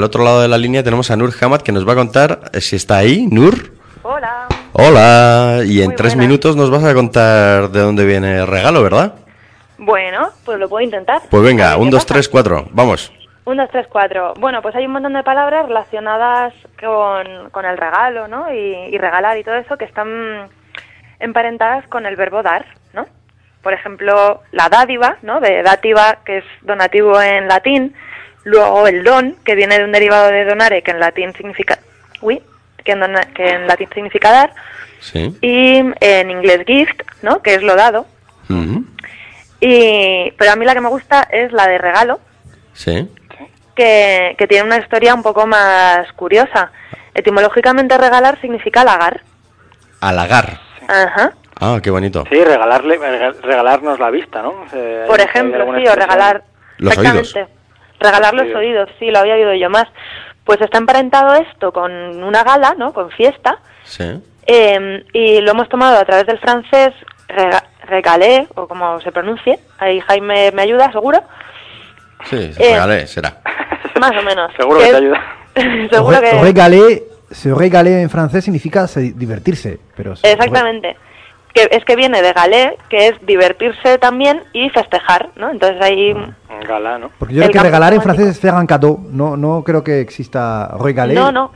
Al otro lado de la línea tenemos a Nur Hamad que nos va a contar eh, si está ahí. Nur. Hola. Hola. Y en Muy tres buenas. minutos nos vas a contar de dónde viene el regalo, ¿verdad? Bueno, pues lo puedo intentar. Pues venga, un, dos, pasa. tres, cuatro. Vamos. Un, dos, tres, cuatro. Bueno, pues hay un montón de palabras relacionadas con, con el regalo, ¿no? Y, y regalar y todo eso que están emparentadas con el verbo dar, ¿no? Por ejemplo, la dádiva, ¿no? De dativa, que es donativo en latín. Luego el don, que viene de un derivado de donare, que en latín significa... Uy, que en, dona- que en latín significa dar. Sí. Y en inglés gift, ¿no? Que es lo dado. Y, pero a mí la que me gusta es la de regalo, Sí. que, que tiene una historia un poco más curiosa. Etimológicamente regalar significa halagar. Halagar. Ajá. Ah, qué bonito. Sí, regalarle, rega- regalarnos la vista, ¿no? Eh, Por ejemplo, sí, o regalar... Los exactamente. Regalar los oídos, sí, lo había oído yo más. Pues está emparentado esto con una gala, ¿no? Con fiesta. Sí. Eh, y lo hemos tomado a través del francés rega- regalé, o como se pronuncie. Ahí Jaime me ayuda, seguro. Sí, Eh, regalé, será. Más o menos. Seguro que te ayuda. seguro Re- que... Regaler, se regaler en francés significa se- divertirse, pero se- Exactamente. Que es que viene de galé, que es divertirse también y festejar, ¿no? Entonces ahí... Un Galá, ¿no? Porque yo creo El que regalar en francés es faire un cadeau, no, no creo que exista regaler. No, no.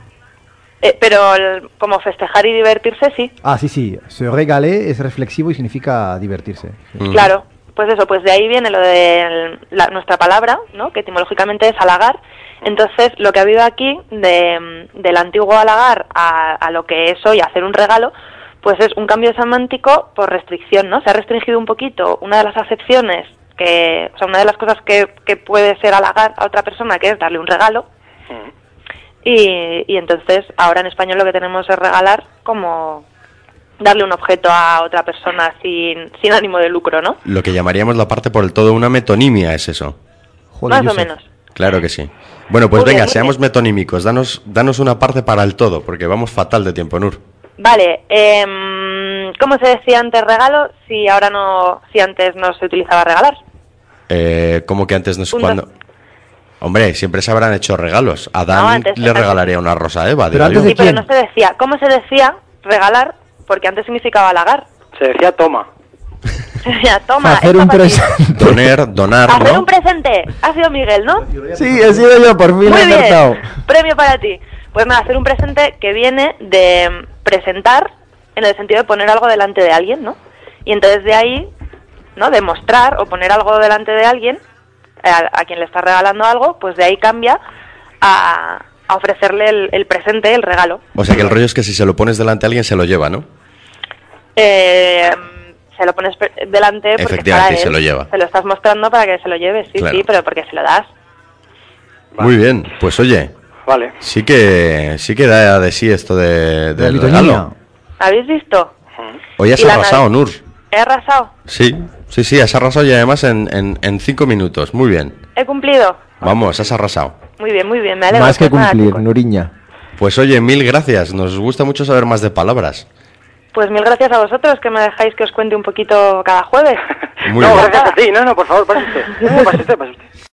Eh, pero el- como festejar y divertirse, sí. Ah, sí, sí, se regaler es reflexivo y significa divertirse. sí. Ujú. Claro. Pues eso, pues de ahí viene lo de el- la- nuestra palabra, ¿no? Que etimológicamente es halagar. Entonces, lo que ha habido aquí de, del antiguo halagar a, a lo que es hoy hacer un regalo, pues es un cambio semántico por restricción, ¿no? Se ha restringido un poquito una de las acepciones que, o sea, una de las cosas que, que puede ser halagar a otra persona, que es darle un regalo, y, y entonces ahora en español lo que tenemos es regalar como darle un objeto a otra persona sin, sin ánimo de lucro, ¿no? Lo que llamaríamos la parte por el todo una metonimia es eso. Joder, Más o menos. Claro que sí. Bueno, pues venga, seamos bien. metonímicos. Danos, danos una parte para el todo, porque vamos fatal de tiempo, Nur. Vale, em, ¿cómo se decía antes regalo si ahora no, si antes no se utilizaba regalar? Eh, como que antes no sé cuándo. Hombre, siempre se habrán hecho regalos. Adán No, antes- le antes- regalaría una rosa a Eva, Pero antes de Sí, pero no se decía. ¿Cómo se decía regalar? Porque antes significaba halagar. Se decía toma. ya, toma, Hacer un presente. Doner, donar, Hacer ¿no? un presente. Ha sido Miguel, ¿no? Sí, he sido yo, por fin he Muy acertado. bien. Premio para ti. Pues nada, hacer un presente que viene de presentar en el sentido de poner algo delante de alguien, ¿no? Y entonces de ahí, ¿no? De mostrar o poner algo delante de alguien, eh, a, a quien le está regalando algo, pues de ahí cambia a, a ofrecerle el, el presente, el regalo. O sea que el rollo es que si se lo pones delante a alguien se lo lleva, ¿no? Eh, se lo pones delante porque Efectivamente, se lo lleva. Se lo estás mostrando para que se lo lleve, sí, Claro. sí, pero porque se lo das. Muy bien. Pues oye, Vale. sí que sí que da de sí esto de, del regalo. ¿Habéis visto? Hoy has arrasado, Nur. He arrasado. Sí, sí, sí, has arrasado y además en, en, en cinco minutos. Muy bien. He cumplido. Vamos, has arrasado. Muy bien, muy bien, me alegro. Más que nada, cumplir, chicos. Nuriña. Pues oye, mil gracias. Nos gusta mucho saber más de palabras. Pues mil gracias a vosotros que me dejáis que os cuente un poquito cada jueves. Muy no, bien. gracias a ti. No, no, por favor, pase usted. Pase usted, pase usted.